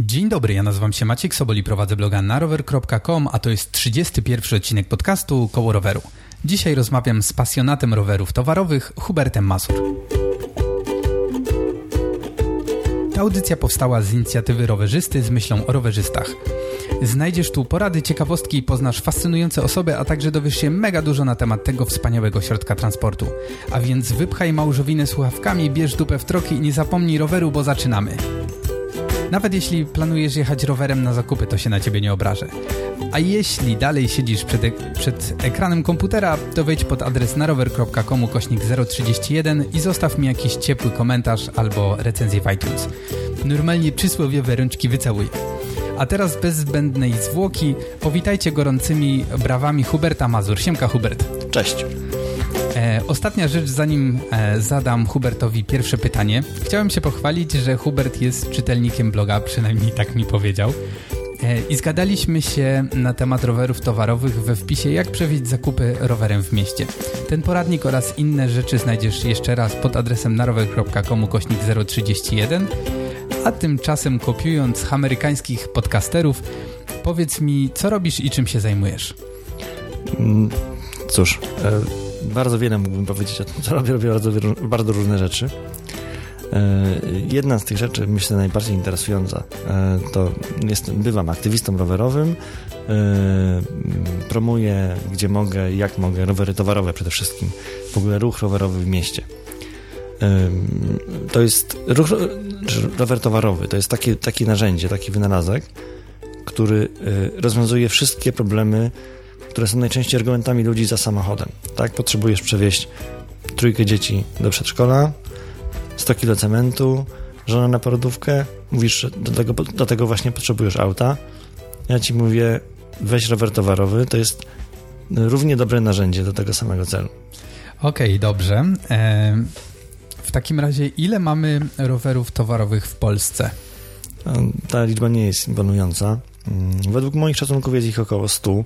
Dzień dobry, ja nazywam się Maciek Sobol i prowadzę bloga narower.com, a to jest 31 odcinek podcastu Koło Roweru. Dzisiaj rozmawiam z pasjonatem rowerów towarowych Hubertem Masur. Ta audycja powstała z inicjatywy rowerzysty z myślą o rowerzystach. Znajdziesz tu porady, ciekawostki, poznasz fascynujące osoby, a także dowiesz się mega dużo na temat tego wspaniałego środka transportu. A więc wypchaj małżowinę słuchawkami, bierz dupę w troki i nie zapomnij roweru, bo zaczynamy. Nawet jeśli planujesz jechać rowerem na zakupy, to się na ciebie nie obrażę. A jeśli dalej siedzisz przed, ek przed ekranem komputera, to wejdź pod adres narower.com kośnik 031 i zostaw mi jakiś ciepły komentarz albo recenzję w iTunes. Normalnie przysłowiowe rączki wycałuję. A teraz bez zbędnej zwłoki powitajcie gorącymi brawami Huberta Mazur. Siemka Hubert. Cześć. E, ostatnia rzecz, zanim e, zadam Hubertowi pierwsze pytanie. Chciałem się pochwalić, że Hubert jest czytelnikiem bloga, przynajmniej tak mi powiedział. E, I zgadaliśmy się na temat rowerów towarowych we wpisie Jak przewieźć zakupy rowerem w mieście. Ten poradnik oraz inne rzeczy znajdziesz jeszcze raz pod adresem narower.com kośnik 031. A tymczasem kopiując amerykańskich podcasterów, powiedz mi, co robisz i czym się zajmujesz? Mm, cóż, e, bardzo wiele mógłbym powiedzieć o tym, co robię. Robię bardzo, bardzo różne rzeczy. E, jedna z tych rzeczy, myślę, najbardziej interesująca, e, to jestem, bywam aktywistą rowerowym, promuję gdzie mogę, jak mogę, rowery towarowe przede wszystkim, w ogóle ruch rowerowy w mieście. To jest ruch, rower towarowy, to jest takie, takie narzędzie, taki wynalazek, który rozwiązuje wszystkie problemy które są najczęściej argumentami ludzi za samochodem. Tak, potrzebujesz przewieźć trójkę dzieci do przedszkola, 100 kilo cementu, żona na porodówkę, mówisz, że do tego, do tego właśnie potrzebujesz auta. Ja ci mówię, weź rower towarowy, to jest równie dobre narzędzie do tego samego celu. Okej, okay, dobrze. E, w takim razie, ile mamy rowerów towarowych w Polsce? Ta liczba nie jest imponująca. Mm, według moich szacunków jest ich około 100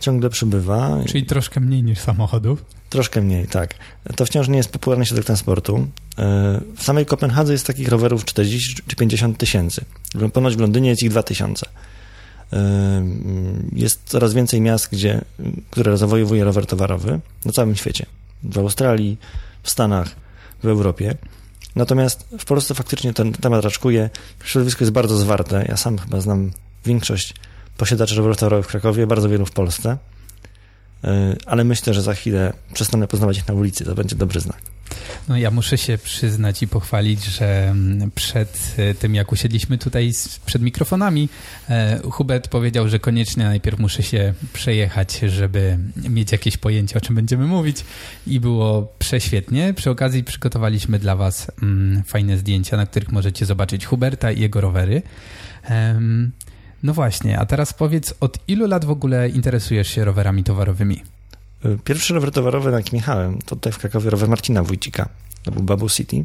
ciągle przybywa. Czyli troszkę mniej niż samochodów? Troszkę mniej, tak. To wciąż nie jest popularny środek transportu. E, w samej Kopenhadze jest takich rowerów 40 czy 50 tysięcy. Ponoć w Londynie jest ich 2 tysiące. E, jest coraz więcej miast, gdzie, które zawojowuje rower towarowy na całym świecie. W Australii, w Stanach, w Europie. Natomiast w Polsce faktycznie ten temat raczkuje. Środowisko jest bardzo zwarte. Ja sam chyba znam większość posiadaczy rowerów towarowych w Krakowie, bardzo wielu w Polsce, e, ale myślę, że za chwilę przestanę poznawać ich na ulicy, to będzie dobry znak. No ja muszę się przyznać i pochwalić, że mm, przed e, tym, jak usiedliśmy tutaj przed mikrofonami, e, Hubert powiedział, że koniecznie najpierw muszę się przejechać, żeby mieć jakieś pojęcie, o czym będziemy mówić i było prześwietnie. Przy okazji przygotowaliśmy dla Was mm, fajne zdjęcia, na których możecie zobaczyć Huberta i jego rowery. No właśnie, a teraz powiedz, od ilu lat w ogóle interesujesz się rowerami towarowymi? Pierwszy rower towarowy, na jakim jechałem, to tutaj w Krakowie rower Marcina Wójcika. To był Babu City.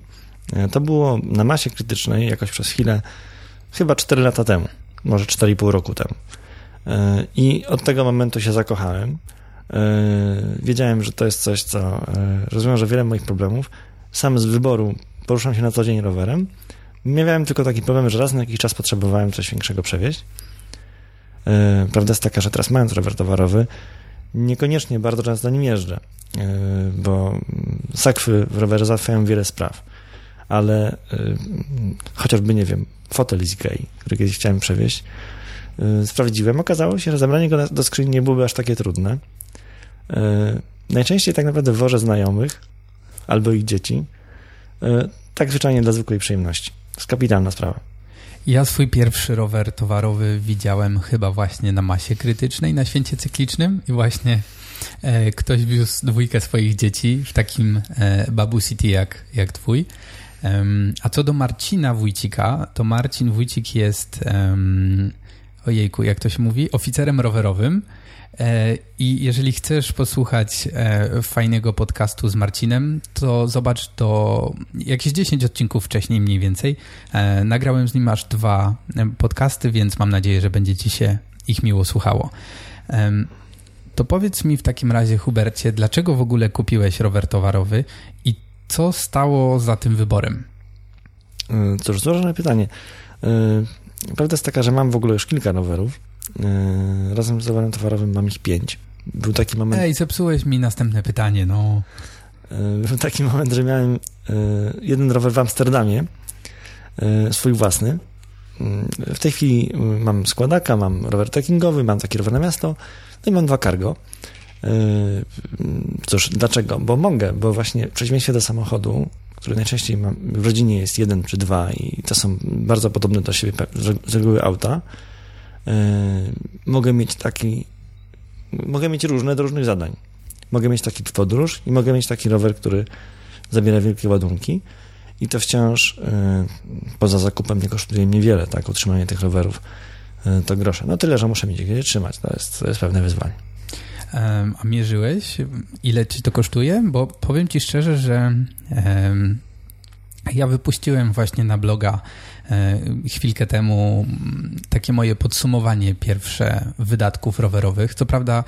To było na masie krytycznej jakoś przez chwilę, chyba 4 lata temu, może 4,5 roku temu. I od tego momentu się zakochałem. Wiedziałem, że to jest coś, co rozwiąże wiele moich problemów. Sam z wyboru poruszam się na co dzień rowerem. Miałem tylko taki problem, że raz na jakiś czas potrzebowałem coś większego przewieźć. E, prawda jest taka, że teraz mając rower towarowy, niekoniecznie bardzo często nim jeżdżę, e, bo sakwy w rowerze załatwiają wiele spraw, ale e, chociażby, nie wiem, fotel z Ikei, który kiedyś chciałem przewieźć, sprawdziłem, okazało się, że zabranie go do skrzyni nie byłoby aż takie trudne. Najczęściej tak naprawdę wożę znajomych albo ich dzieci, tak zwyczajnie dla zwykłej przyjemności. Jest kapitalna sprawa. Ja swój pierwszy rower towarowy widziałem chyba właśnie na masie krytycznej, na święcie cyklicznym i właśnie e, ktoś wiózł dwójkę swoich dzieci w takim e, Babu City jak, jak twój. A co do Marcina Wójcika, to Marcin Wójcik jest, ojejku, jak to się mówi, oficerem rowerowym E, I jeżeli chcesz posłuchać e, fajnego podcastu z Marcinem, to zobacz to jakieś 10 odcinków wcześniej mniej więcej. E, nagrałem z nim aż dwa podcasty, więc mam nadzieję, że będzie ci się ich miło słuchało. To powiedz mi w takim razie, Hubercie, dlaczego w ogóle kupiłeś rower towarowy i co stało za tym wyborem? Cóż, złożone pytanie. Prawda jest taka, że mam w ogóle już kilka rowerów. Yy, razem z rowerem towarowym mam ich pięć. Był taki moment... Ej, zepsułeś mi następne pytanie, no. Yy, był taki moment, że miałem yy, jeden rower w Amsterdamie, swój własny. W tej chwili mam składaka, mam rower trekkingowy, mam taki rower na miasto, no i mam dwa cargo. Cóż, dlaczego? Bo mogę, bo właśnie w przeciwieństwie do samochodu, który najczęściej mam, w rodzinie jest jeden czy dwa i to są bardzo podobne do siebie z reguły auta, yy, mogę mieć taki, mogę mieć różne do różnych zadań. Mogę mieć taki podróż i mogę mieć taki rower, który zabiera wielkie ładunki i to wciąż yy, poza zakupem nie kosztuje mnie wiele, tak, utrzymanie tych rowerów to grosze. No tyle, że muszę mieć gdzie trzymać, to jest, to jest pewne wyzwanie. A mierzyłeś, ile ci to kosztuje? Bo powiem ci szczerze, że ja wypuściłem właśnie na bloga chwilkę temu takie moje podsumowanie pierwsze wydatków rowerowych. Co prawda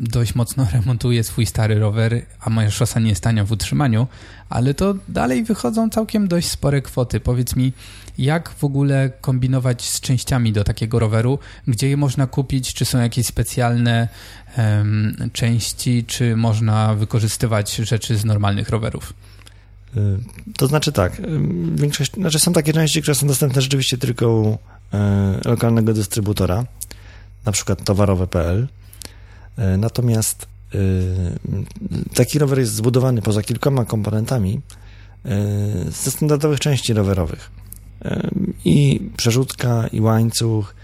dość mocno remontuję swój stary rower, a moja szosa nie jest tania w utrzymaniu, ale to dalej wychodzą całkiem dość spore kwoty. Powiedz mi, jak w ogóle kombinować z częściami do takiego roweru, gdzie je można kupić, czy są jakieś specjalne um, części, czy można wykorzystywać rzeczy z normalnych rowerów? To znaczy tak, większość, znaczy są takie części, które są dostępne rzeczywiście tylko u e, lokalnego dystrybutora, na przykład towarowe.pl. E, natomiast e, taki rower jest zbudowany poza kilkoma komponentami ze standardowych części rowerowych. I przerzutka, i łańcuch,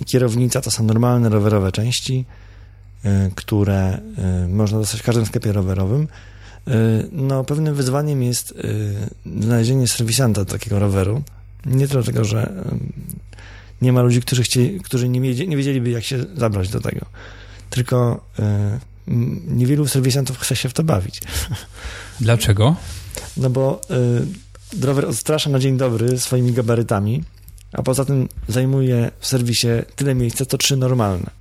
i kierownica to są normalne rowerowe części, które można dostać w każdym sklepie rowerowym. No, pewnym wyzwaniem jest znalezienie serwisanta takiego roweru. Nie dlatego, że nie ma ludzi, którzy, chcieli, którzy nie, wiedzieli, nie wiedzieliby, jak się zabrać do tego. Tylko niewielu serwisantów chce się w to bawić. Dlaczego? No bo rower odstrasza na dzień dobry swoimi gabarytami, a poza tym zajmuje w serwisie tyle miejsca, co trzy normalne.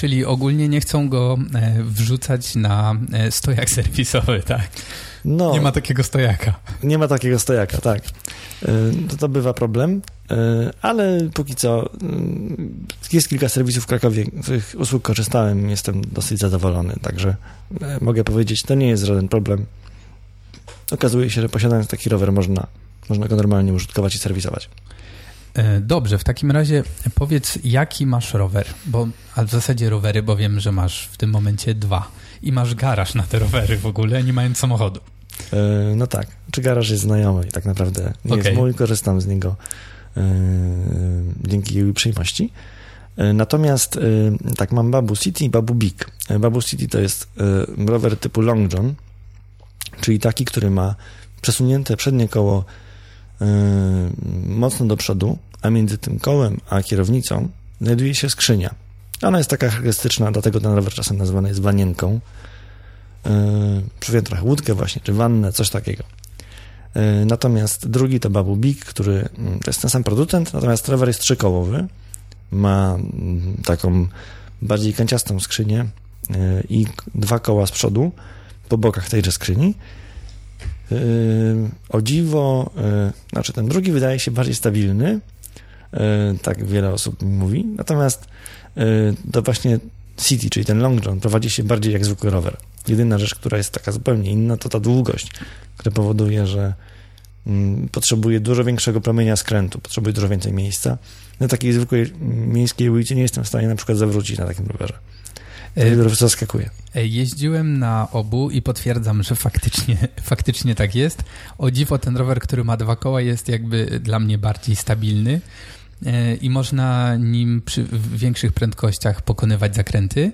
Czyli ogólnie nie chcą go e, wrzucać na e, stojak serwisowy, tak? No, nie ma takiego stojaka. Nie ma takiego stojaka, tak. E, to, to bywa problem, ale póki co jest kilka serwisów w Krakowie, których usług korzystałem, jestem dosyć zadowolony, także mogę powiedzieć, to nie jest żaden problem okazuje się, że posiadając taki rower można, można go normalnie użytkować i serwisować. E, dobrze, w takim razie powiedz, jaki masz rower? Bo, a w zasadzie rowery, bo wiem, że masz w tym momencie dwa. I masz garaż na te rowery w ogóle, nie mając samochodu. Yy, no tak. Czy garaż jest znajomy tak naprawdę nie okay. jest mój, korzystam z niego yy, dzięki jej uprzejmości. Yy, natomiast tak, mam Babu City i Babu Big. Babu City to jest rower typu Long John, czyli taki, który ma przesunięte przednie koło mocno do przodu, a między tym kołem a kierownicą znajduje się skrzynia. Ona jest taka charakterystyczna, dlatego ten rower czasem nazywany jest wanienką. Yy, Przywię trochę łódkę właśnie, czy wannę, coś takiego. Yy, natomiast drugi to Babu Big, który mm, to jest ten sam producent, natomiast rower jest trzykołowy, ma mm, taką bardziej kanciastą skrzynię yy, i dwa koła z przodu, po bokach tejże skrzyni. Yy, o dziwo, yy, znaczy ten drugi wydaje się bardziej stabilny, yy, tak wiele osób mi mówi, natomiast to właśnie City, czyli ten long john, prowadzi się bardziej jak zwykły rower. Jedyna rzecz, która jest taka zupełnie inna, to ta długość, która powoduje, że mm, potrzebuje dużo większego promienia skrętu, potrzebuje dużo więcej miejsca. Na takiej zwykłej miejskiej ulicy nie jestem w stanie na przykład zawrócić na takim rowerze. Zaskakuje. E, jeździłem na obu i potwierdzam, że faktycznie, faktycznie tak jest. O dziwo ten rower, który ma dwa koła jest jakby dla mnie bardziej stabilny e, i można nim przy większych prędkościach pokonywać zakręty.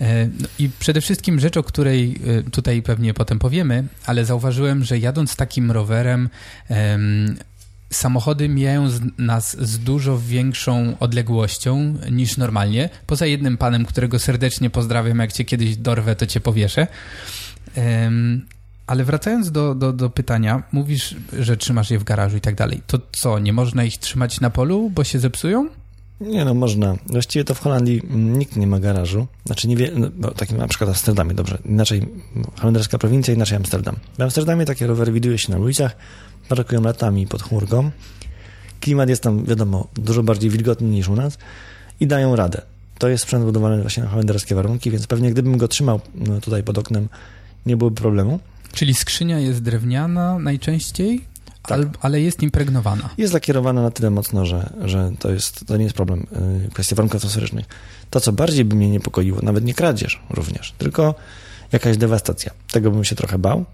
E, no I przede wszystkim rzecz, o której tutaj pewnie potem powiemy, ale zauważyłem, że jadąc takim rowerem samochody mijają nas z dużo większą odległością niż normalnie. Poza jednym panem, którego serdecznie pozdrawiam, jak cię kiedyś dorwę, to cię powieszę. Um, ale wracając do, do, do pytania, mówisz, że trzymasz je w garażu i tak dalej. To co, nie można ich trzymać na polu, bo się zepsują? Nie, no można. Właściwie to w Holandii nikt nie ma garażu. Znaczy nie wie, no, takim na przykład w Amsterdamie, dobrze. Inaczej holenderska prowincja, inaczej Amsterdam. W Amsterdamie takie rowery widuje się na ulicach, parkują latami pod chmurką. Klimat jest tam, wiadomo, dużo bardziej wilgotny niż u nas i dają radę. To jest sprzęt budowany właśnie na holenderskie warunki, więc pewnie gdybym go trzymał no, tutaj pod oknem, nie byłoby problemu. Czyli skrzynia jest drewniana najczęściej, Tak. al, ale jest impregnowana. Jest lakierowana na tyle mocno, że, że to, jest, to nie jest problem. Yy, Kwestia warunków atmosferycznych. To, co bardziej by mnie niepokoiło, nawet nie kradzież również, tylko jakaś dewastacja. Tego bym się trochę bał.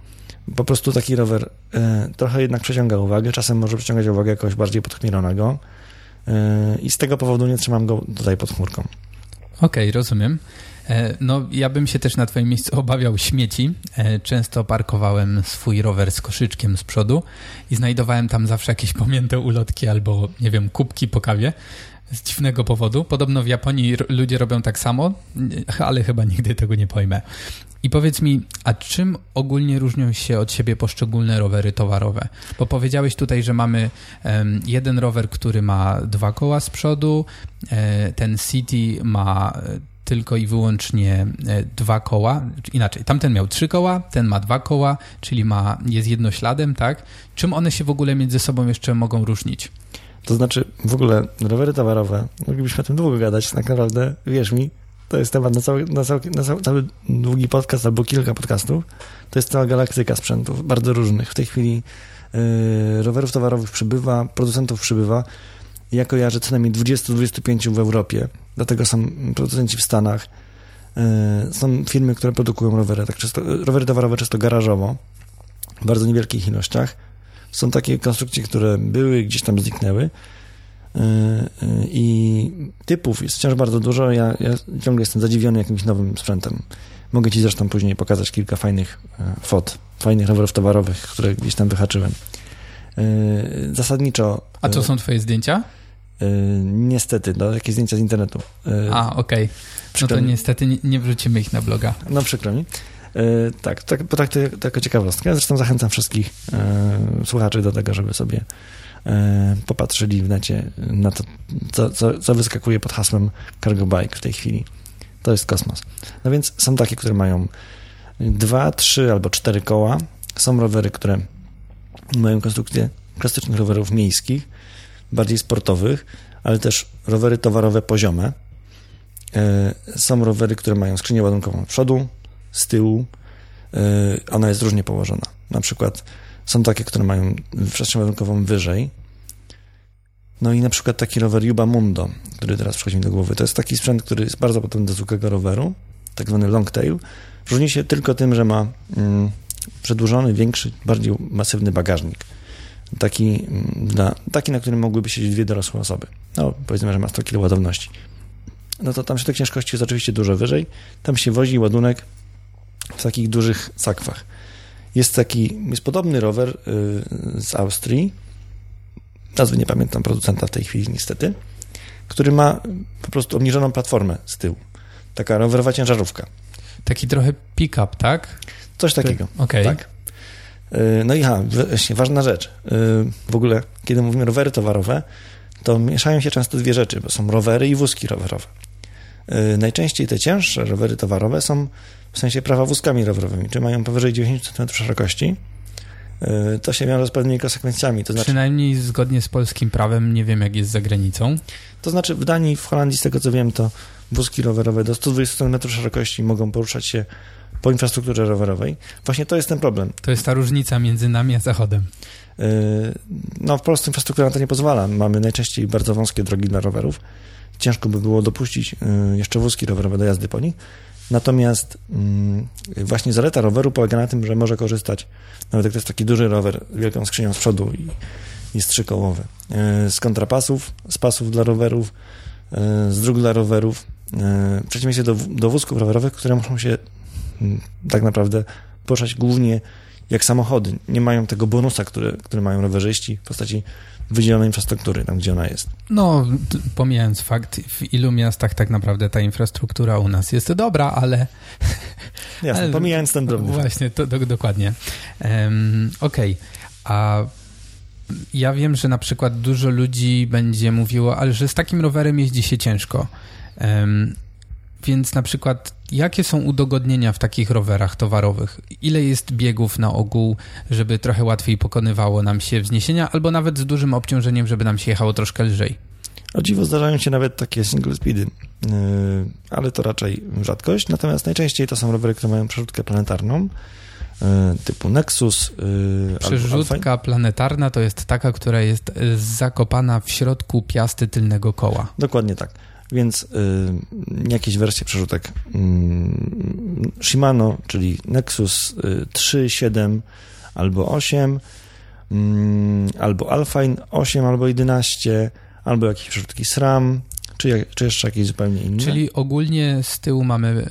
Po prostu taki rower yy, trochę jednak przeciąga uwagę, czasem może przyciągać uwagę kogoś bardziej podchmielonego yy, i z tego powodu nie trzymam go tutaj pod chmurką. Okej, rozumiem. E, No, ja bym się też na Twoim miejscu obawiał śmieci. E, Często parkowałem swój rower z koszyczkiem z przodu i znajdowałem tam zawsze jakieś pomięte ulotki albo, nie wiem, kubki po kawie z dziwnego powodu. Podobno w Japonii ludzie robią tak samo, ale chyba nigdy tego nie pojmę. I powiedz mi, a czym ogólnie różnią się od siebie poszczególne rowery towarowe? Bo powiedziałeś tutaj, że mamy em, jeden rower, który ma dwa koła z przodu, e, ten City ma tylko i wyłącznie e, dwa koła, inaczej, tamten miał trzy koła, ten ma dwa koła, czyli ma, jest jednośladem, tak? Czym one się w ogóle między sobą jeszcze mogą różnić? To znaczy, w ogóle rowery towarowe, moglibyśmy o tym długo gadać, tak naprawdę, wierz mi, to jest temat na cały, na cały, na cały długi podcast albo kilka podcastów. To jest cała galaktyka sprzętów, bardzo różnych. W tej chwili yy, rowerów towarowych przybywa, producentów przybywa. Ja kojarzę co najmniej 20-25 w Europie, dlatego są producenci w Stanach. Yy, są firmy, które produkują rowery, tak często, rowery towarowe często garażowo, w bardzo niewielkich ilościach. Są takie konstrukcje, które były, gdzieś tam zniknęły. Yy, yy, I typów jest wciąż bardzo dużo. Ja, ja ciągle jestem zadziwiony jakimś nowym sprzętem. Mogę Ci zresztą później pokazać kilka fajnych e, fot, fajnych rowerów towarowych, które gdzieś tam wyhaczyłem. Zasadniczo. A co są twoje zdjęcia? Yy, Niestety, no, jakieś zdjęcia z internetu. Yy, A, okej. No przykro to niestety nie, nie wrzucimy ich na bloga. No przykro mi. E, tak, tak, potraktuję to jako ciekawostkę. Zresztą zachęcam wszystkich słuchaczy do tego, żeby sobie popatrzyli w necie na to, co, co, co wyskakuje pod hasłem Cargo Bike w tej chwili. To jest kosmos. No więc są takie, które mają dwa, trzy albo cztery koła. Są rowery, które mają konstrukcję klasycznych rowerów miejskich, bardziej sportowych, ale też rowery towarowe poziome. E, Są rowery, które mają skrzynię ładunkową z przodu, z tyłu. E, Ona jest różnie położona. Na przykład są takie, które mają przestrzeń ładunkową wyżej. No i na przykład taki rower Yuba Mundo, który teraz przychodzi mi do głowy. To jest taki sprzęt, który jest bardzo podobny do zwykłego roweru, tak zwany longtail. Różni się tylko tym, że ma mm, przedłużony, większy, bardziej masywny bagażnik. Taki, mm, dla, taki, na którym mogłyby siedzieć dwie dorosłe osoby. No, powiedzmy, że ma 100 kg ładowności. No to tam środek ciężkości jest oczywiście dużo wyżej. Tam się wozi ładunek w takich dużych sakwach. Jest taki, jest podobny rower y, z Austrii, nazwy nie pamiętam producenta w tej chwili niestety, który ma po prostu obniżoną platformę z tyłu. Taka rowerowa ciężarówka. Taki trochę pick-up, tak? Coś takiego. Okej. Tak. Y, No i ha, właśnie ważna rzecz. Y, W ogóle, kiedy mówimy rowery towarowe, to mieszają się często dwie rzeczy, bo są rowery i wózki rowerowe. Y, Najczęściej te cięższe rowery towarowe są w sensie prawa wózkami rowerowymi, czy mają powyżej 90 cm szerokości. To się wiąże z pewnymi konsekwencjami. To znaczy, Przynajmniej zgodnie z polskim prawem, nie wiem jak jest za granicą. to znaczy w Danii, w Holandii, z tego co wiem, to wózki rowerowe do 120 cm szerokości mogą poruszać się po infrastrukturze rowerowej. Właśnie to jest ten problem. To jest ta różnica między nami a Zachodem. Yy, No, w Polsce infrastruktura na to nie pozwala. Mamy najczęściej bardzo wąskie drogi dla rowerów. Ciężko by było dopuścić yy, jeszcze wózki rowerowe do jazdy po nich. Natomiast yy, właśnie zaleta roweru polega na tym, że może korzystać, nawet jak to jest taki duży rower wielką skrzynią z przodu i, i strzykołowy, yy, z kontrapasów, z pasów dla rowerów, z dróg dla rowerów, w przeciwieństwie do, do wózków rowerowych, które muszą się tak naprawdę poruszać głównie jak samochody. Nie mają tego bonusa, który, który mają rowerzyści w postaci wydzielonej infrastruktury, tam gdzie ona jest. No, pomijając fakt, w ilu miastach tak naprawdę ta infrastruktura u nas jest dobra, ale Jasne, Ale- pomijając ten fakt. Właśnie, to, do, dokładnie. Um, Okej, a ja wiem, że na przykład dużo ludzi będzie mówiło, ale że z takim rowerem jeździ się ciężko. Więc na przykład, jakie są udogodnienia w takich rowerach towarowych? Ile jest biegów na ogół, żeby trochę łatwiej pokonywało nam się wzniesienia, albo nawet z dużym obciążeniem, żeby nam się jechało troszkę lżej? O dziwo zdarzają się nawet takie single speedy, yy, ale to raczej rzadkość. Natomiast najczęściej to są rowery, które mają przerzutkę planetarną, yy, typu Nexus. Yy, Przerzutka planetarna to jest taka, która jest zakopana w środku piasty tylnego koła. Dokładnie tak. Więc jakieś wersje przerzutek Shimano, czyli Nexus 3, 7 albo 8, albo Alpine 8 albo 11, albo jakieś przerzutki SRAM, czy, czy jeszcze jakieś zupełnie inne. Czyli ogólnie z tyłu mamy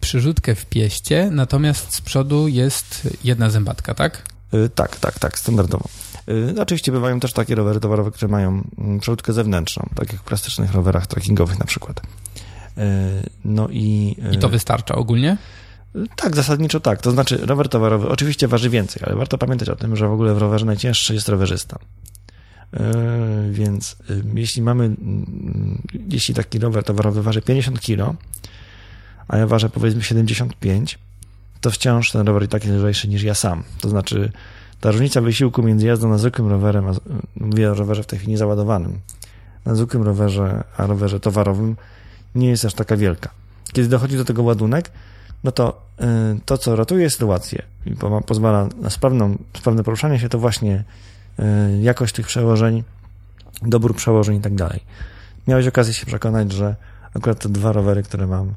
przyrzutkę w pieście, natomiast z przodu jest jedna zębatka, tak? Yy, tak, tak, tak, standardowo. Yy, oczywiście bywają też takie rowery towarowe, które mają mm, przerzutkę zewnętrzną, tak jak w plastycznych rowerach trekkingowych na przykład. Yy, no i... I to wystarcza ogólnie? Tak, zasadniczo tak. To znaczy, rower towarowy oczywiście waży więcej, ale warto pamiętać o tym, że w ogóle w rowerze najcięższy jest rowerzysta. Więc jeśli mamy, mm, jeśli taki rower towarowy waży 50 kg, a ja ważę powiedzmy 75, to wciąż ten rower i tak jest lżejszy niż ja sam. To znaczy, ta różnica wysiłku między jazdą na zwykłym rowerem, a mówię o rowerze w tej chwili załadowanym, na zwykłym rowerze, a rowerze towarowym, nie jest aż taka wielka. Kiedy dochodzi do tego ładunek, no to e, to, co ratuje sytuację i pozwala na sprawną, sprawne poruszanie się, to właśnie Y, jakość tych przełożeń, dobór przełożeń i tak dalej. Miałeś okazję się przekonać, że akurat te dwa rowery, które mam,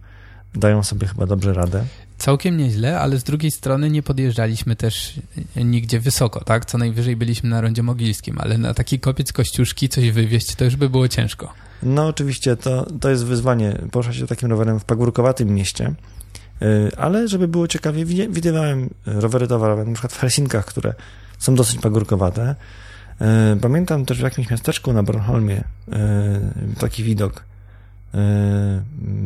dają sobie chyba dobrze radę. Całkiem nieźle, ale z drugiej strony nie podjeżdżaliśmy też nigdzie wysoko, tak? Co najwyżej byliśmy na rondzie mogilskim, ale na taki kopiec Kościuszki coś wywieźć to już by było ciężko. No oczywiście, to, to jest wyzwanie poruszać się takim rowerem w pagórkowatym mieście, y, ale żeby było ciekawie, widywałem rowery towarowe, na przykład w Helsinkach, które są dosyć pagórkowate. E, pamiętam też w jakimś miasteczku na Bornholmie e, taki widok. E,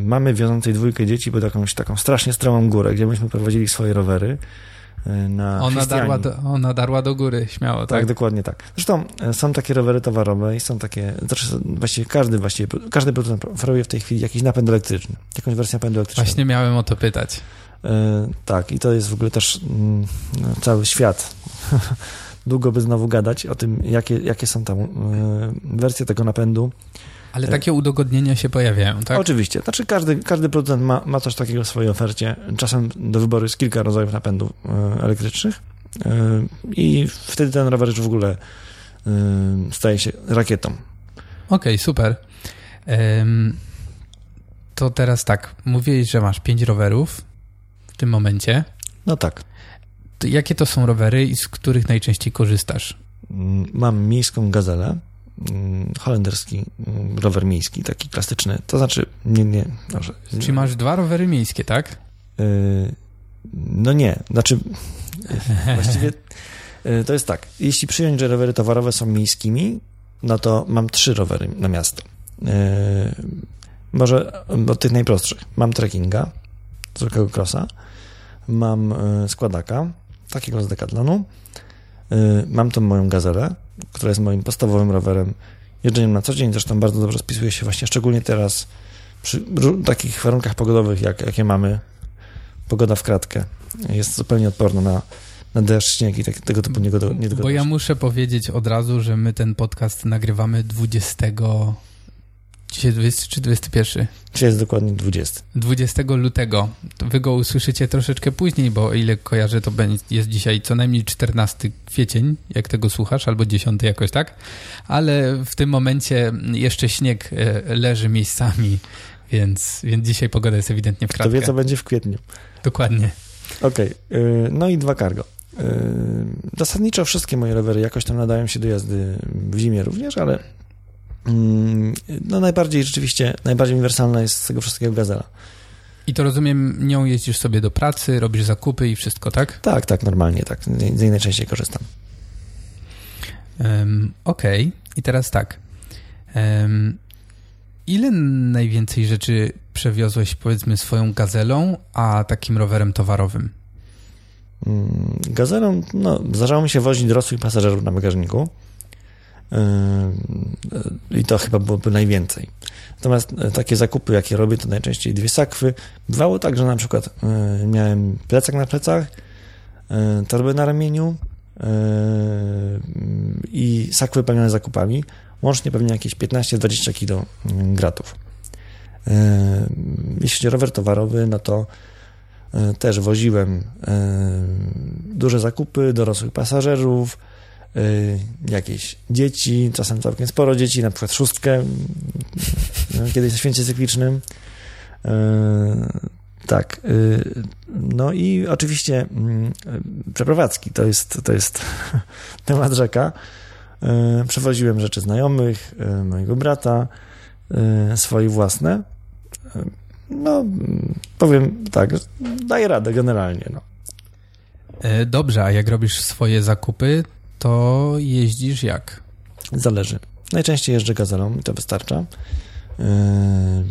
mamy wiążącej dwójkę dzieci pod jakąś taką strasznie stromą górę, gdzie myśmy prowadzili swoje rowery na ona darła, do, ona darła do góry, śmiało, tak? Tak, dokładnie tak. Zresztą są takie rowery towarowe i są takie, znaczy właściwie każdy, właściwie, każdy producent oferuje w tej chwili jakiś napęd elektryczny, jakąś wersję napędu elektrycznego. Właśnie miałem o to pytać. Tak, i to jest w ogóle też mm, no, cały świat długo by znowu gadać o tym, jakie, jakie są tam e, wersje tego napędu. Ale takie udogodnienia się pojawiają, tak? Oczywiście. Znaczy każdy, każdy producent ma, ma coś takiego w swojej ofercie. Czasem do wyboru jest kilka rodzajów napędów e, elektrycznych e, i wtedy ten rower już w ogóle staje się rakietą. Okej, okay, super. To teraz tak, mówiłeś, że masz pięć rowerów w tym momencie. No tak jakie to są rowery i z których najczęściej korzystasz? Mm, mam miejską gazelę, holenderski mm, rower miejski, taki klasyczny. To znaczy, nie, nie. Czyli masz dwa rowery miejskie, tak? Yy, no nie, znaczy właściwie yy, to jest tak. Jeśli przyjąć, że rowery towarowe są miejskimi, no to mam trzy rowery na miasto. Yy, może od tych najprostszych. Mam trekkinga, zwykłego crossa, mam składaka, takiego z Decathlonu. Y, mam tą moją gazelę, która jest moim podstawowym rowerem, jeżdżeniem na co dzień, zresztą bardzo dobrze spisuje się właśnie szczególnie teraz przy takich warunkach pogodowych, jak, jakie mamy. Pogoda w kratkę jest zupełnie odporna na, na deszcz, śnieg i tak, tego typu niedogodności. Bo ja muszę powiedzieć od razu, że my ten podcast nagrywamy 20 Dzisiaj 20 czy 21? Dzisiaj jest dokładnie 20. 20 lutego. Wy go usłyszycie troszeczkę później, bo o ile kojarzę, to jest dzisiaj co najmniej 14 kwiecień, jak tego słuchasz, albo 10 jakoś tak. Ale w tym momencie jeszcze śnieg e, leży miejscami, więc, więc dzisiaj pogoda jest ewidentnie w kratkę. To wie, co będzie w kwietniu. Dokładnie. Okej. Okay. No i dwa cargo. Zasadniczo wszystkie moje rowery jakoś tam nadają się do jazdy w zimie również, ale no najbardziej rzeczywiście, najbardziej uniwersalna jest z tego wszystkiego Gazela. I to rozumiem, nią jeździsz sobie do pracy, robisz zakupy i wszystko, tak? Tak, tak, normalnie, tak. Z niej najczęściej korzystam. Um, Okej, okay. i teraz tak. Um, ile najwięcej rzeczy przewiozłeś, powiedzmy, swoją gazelą, a takim rowerem towarowym? Mm, gazelą, no, zdarzało mi się wozić dorosłych pasażerów na bagażniku. I to chyba byłoby najwięcej. Natomiast takie zakupy, jakie robię, to najczęściej dwie sakwy. Bywało tak, że na przykład miałem plecak na plecach, torby na ramieniu i sakwy wypełnione zakupami. Łącznie pewnie jakieś 15-20 kg gratów. Jeśli chodzi o rower towarowy, no to też woziłem duże zakupy dorosłych pasażerów, jakieś dzieci, czasem całkiem sporo dzieci, na przykład szóstkę, kiedyś w święcie cyklicznym. Tak. No i oczywiście mm, przeprowadzki to jest, to jest temat rzeka. Przewoziłem rzeczy znajomych, mojego brata, swoje własne. No, powiem tak, daję radę generalnie. No. E, dobrze, a jak robisz swoje zakupy, to jeździsz jak? Zależy. Najczęściej jeżdżę gazelą i to wystarcza. E,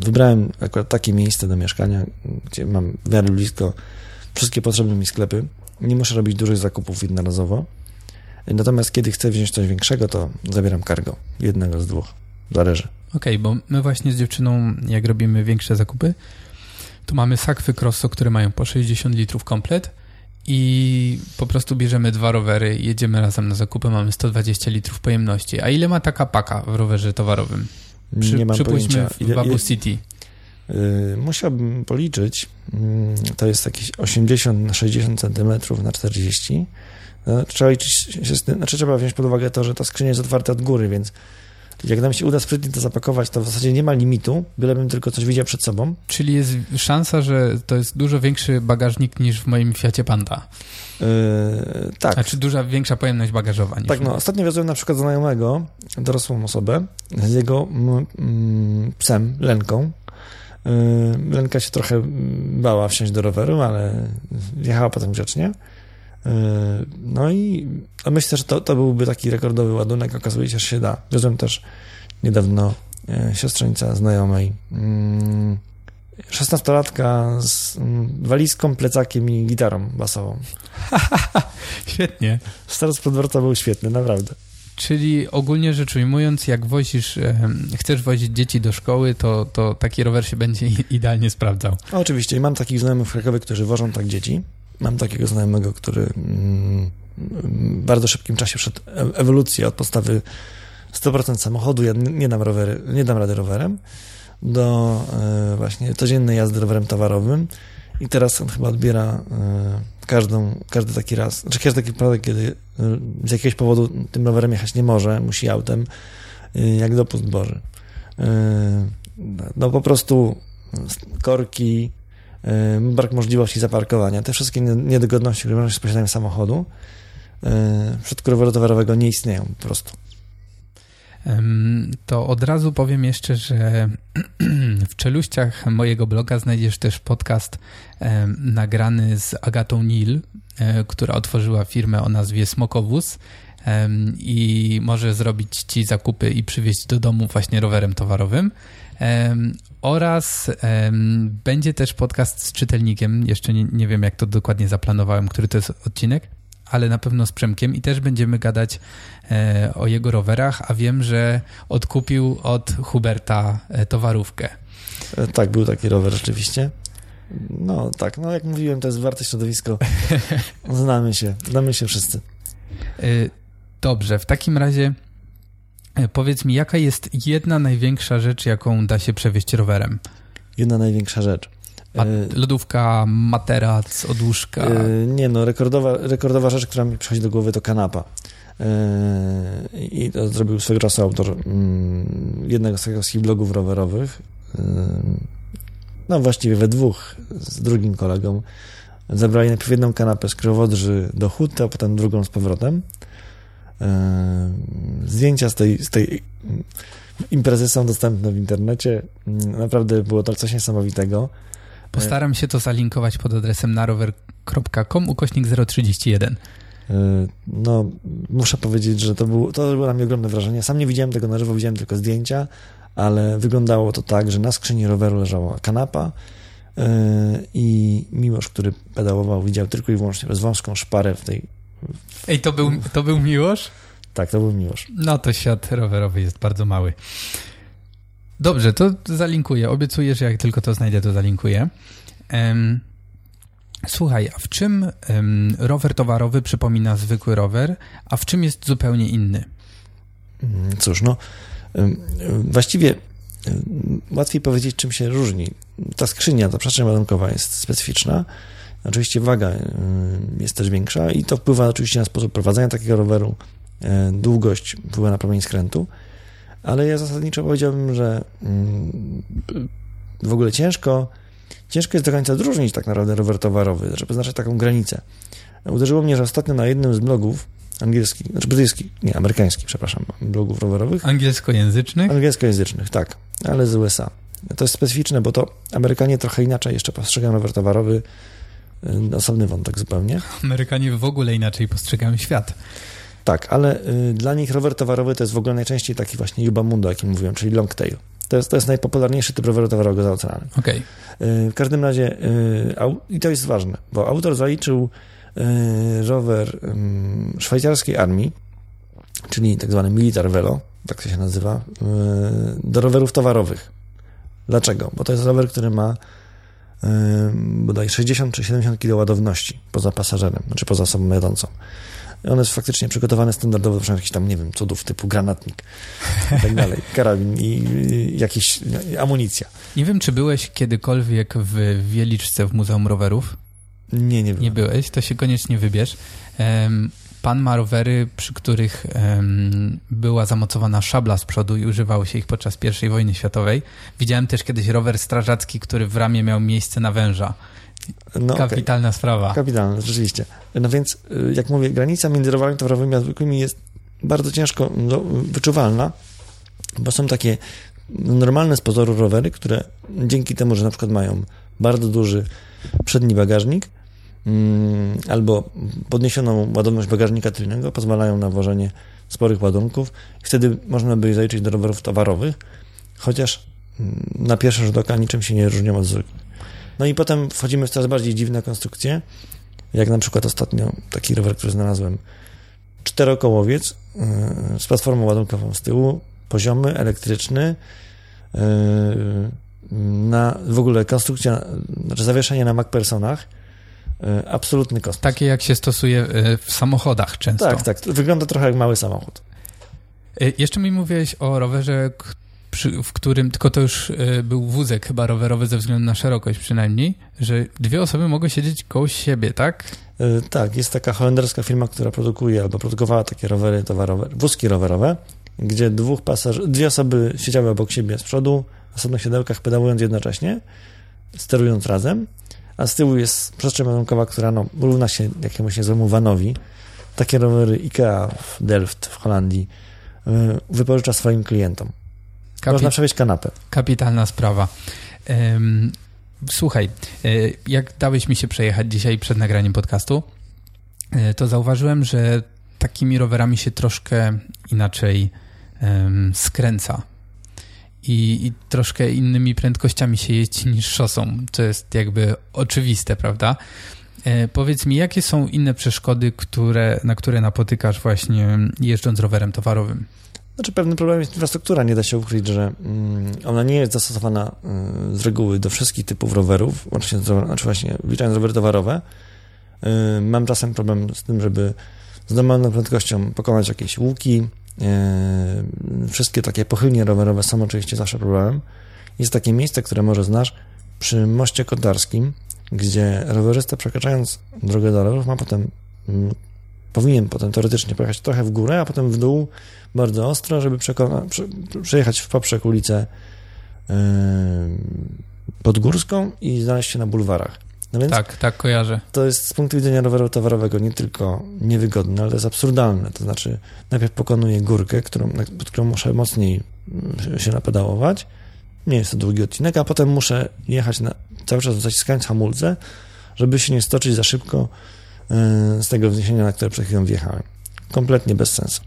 wybrałem akurat takie miejsce do mieszkania, gdzie mam w miarę blisko wszystkie potrzebne mi sklepy. Nie muszę robić dużych zakupów jednorazowo. Natomiast kiedy chcę wziąć coś większego, to zabieram cargo. Jednego z dwóch. Zależy. Okej, okay, bo my właśnie z dziewczyną, jak robimy większe zakupy, to mamy sakwy Crosso, które mają po 60 litrów komplet i po prostu bierzemy dwa rowery, jedziemy razem na zakupy, mamy 120 litrów pojemności. A ile ma taka paka w rowerze towarowym? Przy, Nie mam przypuśćmy pojęcia. w Babu City. Yy, musiałbym policzyć. Yy, to jest jakieś 80-60 cm na 40 no, Trzeba liczyć, znaczy trzeba wziąć pod uwagę to, że ta skrzynia jest otwarta od góry, więc jak nam się uda sprytnie to zapakować, to w zasadzie nie ma limitu, bylebym tylko coś widział przed sobą. Czyli jest szansa, że to jest dużo większy bagażnik niż w moim Fiacie Panda. Yy, tak. Znaczy duża, większa pojemność bagażowa. Niż tak, no. Ostatnio wiozłem na przykład znajomego, dorosłą osobę, z jego mm, psem, Lenką. Yy, Lenka się trochę bała wsiąść do roweru, ale jechała potem grzecznie. Yy, no i myślę, że to, to byłby taki rekordowy ładunek. Okazuje się, że się da. Wiozłem też niedawno e, siostrzeńca znajomej. 16-latka mm, z mm, walizką, plecakiem i gitarą basową. Świetnie. Stary z podwórca był świetny, naprawdę. Czyli ogólnie rzecz ujmując, jak wozisz, chcesz wozić dzieci do szkoły, to, to taki rower się będzie idealnie sprawdzał. oczywiście. I mam takich znajomych w Krakowie, którzy wożą tak dzieci. Mam takiego znajomego, który mm, w bardzo szybkim czasie przed e, ewolucję od podstawy 100% samochodu, ja nie dam, rowery, nie dam rady rowerem, do e, właśnie codziennej jazdy rowerem towarowym i teraz on chyba odbiera e, każdą, każdy taki raz, znaczy każdy taki przypadek, kiedy z jakiegoś powodu tym rowerem jechać nie może, musi autem, jak dopust Boży. No po prostu korki, brak możliwości zaparkowania, te wszystkie niedogodności, które się z posiadaniem samochodu, w przypadku towarowego nie istnieją po prostu. To od razu powiem jeszcze, że w czeluściach mojego bloga znajdziesz też podcast nagrany z Agatą Nil, e, która otworzyła firmę o nazwie Smokowóz i może zrobić ci zakupy i przywieźć do domu właśnie rowerem towarowym. Oraz będzie też podcast z czytelnikiem. Jeszcze nie, nie wiem, jak to dokładnie zaplanowałem, który to jest odcinek ale na pewno z Przemkiem i też będziemy gadać e, o jego rowerach, a wiem, że odkupił od Huberta e, towarówkę. E, tak, był taki rower rzeczywiście. No tak, no jak mówiłem, to jest warte środowisko. Znamy się, znamy się wszyscy. Dobrze, w takim razie powiedz mi, jaka jest jedna największa rzecz, jaką da się przewieźć rowerem? Jedna największa rzecz. Ma lodówka, materac, odłóżka. Yy, nie no, rekordowa, rekordowa rzecz, która mi przychodzi do głowy to kanapa. Yy, I to zrobił swego czasu autor yy, jednego z takich blogów rowerowych. No właściwie we dwóch z drugim kolegą. Zabrali najpierw jedną kanapę z Krowodrzy do Huty, a potem drugą z powrotem. Zdjęcia z tej, z tej imprezy są dostępne w internecie. Naprawdę było to coś niesamowitego. Postaram się to zalinkować pod adresem narower.com ukośnik 031. E, no, muszę powiedzieć, że to, było, to było na mnie ogromne wrażenie. Sam nie widziałem tego na żywo, widziałem tylko zdjęcia, ale wyglądało to tak, że na skrzyni roweru leżała kanapa yy, i Miłosz, który pedałował, widział tylko i wyłącznie przez wąską szparę w tej... Ej, to był, to był Miłosz? Tak, to był Miłosz. No to świat rowerowy jest bardzo mały. Dobrze, to zalinkuję. Obiecuję, że jak tylko to znajdę, to zalinkuję. Um, słuchaj, a w czym um, rower towarowy przypomina zwykły rower, a w czym jest zupełnie inny? Mm, cóż, no właściwie łatwiej powiedzieć, czym się różni. Ta skrzynia, ta przestrzeń ładunkowa jest specyficzna. Oczywiście waga jest też większa i to wpływa oczywiście na sposób prowadzenia takiego roweru. E, długość wpływa na promień skrętu, ale ja zasadniczo powiedziałbym, że mm, w ogóle ciężko, ciężko jest do końca odróżnić tak naprawdę rower towarowy, żeby znaczyć taką granicę. Uderzyło mnie, że ostatnio na jednym z blogów angielskich, znaczy brytyjskich, nie, amerykańskich, przepraszam, blogów rowerowych. Angielskojęzycznych? Angielskojęzycznych, tak, ale z USA. To jest specyficzne, bo to Amerykanie trochę inaczej jeszcze postrzegają rower towarowy, y, osobny wątek zupełnie. Amerykanie w ogóle inaczej postrzegają świat. Tak, ale y, dla nich rower towarowy to jest w ogóle najczęściej taki właśnie Yuba Mundo, jak im mówią, czyli long tail. To jest, to jest najpopularniejszy typ roweru towarowego za oceanem. Okay. W każdym razie, y, i to jest ważne, bo autor zaliczył y, rower szwajcarskiej armii, czyli tak zwany militar velo, tak to się nazywa, y, do rowerów towarowych. Dlaczego? Bo to jest rower, który ma bodaj 60 czy 70 kg ładowności poza pasażerem, znaczy poza osobą jadącą. On jest faktycznie przygotowany standardowo do jakichś tam, nie wiem, cudów typu granatnik i tak dalej, karabin i, jakieś amunicja. Nie wiem, czy byłeś kiedykolwiek w Wieliczce w Muzeum Rowerów? Nie, nie byłem. Nie byłeś, to się koniecznie wybierz. Pan ma rowery, przy których um, była zamocowana szabla z przodu i używało się ich podczas I wojny światowej. Widziałem też kiedyś rower strażacki, który w ramię miał miejsce na węża. No, Kapitalna okay. sprawa. Kapitalna, rzeczywiście. No więc, y, jak mówię, granica między rowerami towarowymi a zwykłymi jest bardzo ciężko no, wyczuwalna, bo są takie normalne z pozoru rowery, które dzięki temu, że na przykład mają bardzo duży przedni bagażnik albo podniesioną ładowność bagażnika tylnego, pozwalają na wożenie sporych ładunków. Wtedy można by je zaliczyć do rowerów towarowych, chociaż mm, na pierwszy rzut oka niczym się nie różnią od zwykłych. No i potem wchodzimy w coraz bardziej dziwne konstrukcje, jak na przykład ostatnio taki rower, który znalazłem, czterokołowiec yy, z platformą ładunkową z tyłu, poziomy, elektryczny, yy, na w ogóle konstrukcja, znaczy zawieszenie na MacPersonach, absolutny kosmos. Takie jak się stosuje w samochodach często. Tak, tak. Wygląda trochę jak mały samochód. Jeszcze mi mówiłeś o rowerze, przy, w którym, tylko to już był wózek chyba rowerowy ze względu na szerokość przynajmniej, że dwie osoby mogą siedzieć koło siebie, tak? Tak, jest taka holenderska firma, która produkuje albo produkowała takie rowery towarowe, wózki rowerowe, gdzie dwóch pasaż dwie osoby siedziały obok siebie z przodu, w osobnych siodełkach pedałując jednocześnie, sterując razem, a z tyłu jest przestrzeń ładunkowa, która no, równa się jakiemuś niezłemu vanowi. Takie rowery IKEA w Delft w Holandii wypożycza swoim klientom. Kapi... Można przewieźć kanapę. Kapitalna sprawa. Um, słuchaj, e, jak dałeś mi się przejechać dzisiaj przed nagraniem podcastu, e, to zauważyłem, że takimi rowerami się troszkę inaczej um, skręca. I, I, troszkę innymi prędkościami się jeździ niż szosą. To jest jakby oczywiste, prawda? E, powiedz mi, jakie są inne przeszkody, które, na które napotykasz właśnie jeżdżąc rowerem towarowym? Znaczy pewnym problemem jest infrastruktura, nie da się ukryć, że mm, ona nie jest zastosowana y, z reguły do wszystkich typów rowerów, łącznie z, znaczy właśnie wliczając rowery towarowe. Y, mam czasem problem z tym, żeby z normalną prędkością pokonać jakieś łuki. Y, wszystkie takie pochylnie rowerowe są oczywiście zawsze problemem. Jest takie miejsce, które może znasz przy moście kotarskim, gdzie rowerzysta przekraczając drogę do rowerów ma potem mm, powinien potem teoretycznie pojechać trochę w górę, a potem w dół bardzo ostro, żeby przekona, prze, przejechać w poprzek ulicę yy, Podgórską i znaleźć się na bulwarach. No więc tak, tak, kojarzę. To jest z punktu widzenia roweru towarowego nie tylko niewygodne, ale jest absurdalne. To znaczy, najpierw pokonuję górkę, którą, pod którą muszę mocniej mm, się napedałować. Nie jest to długi odcinek, a potem muszę jechać na, cały czas zaciskając hamulce, żeby się nie stoczyć za szybko z tego wzniesienia, na które przed chwilą wjechałem. Kompletnie bez sensu.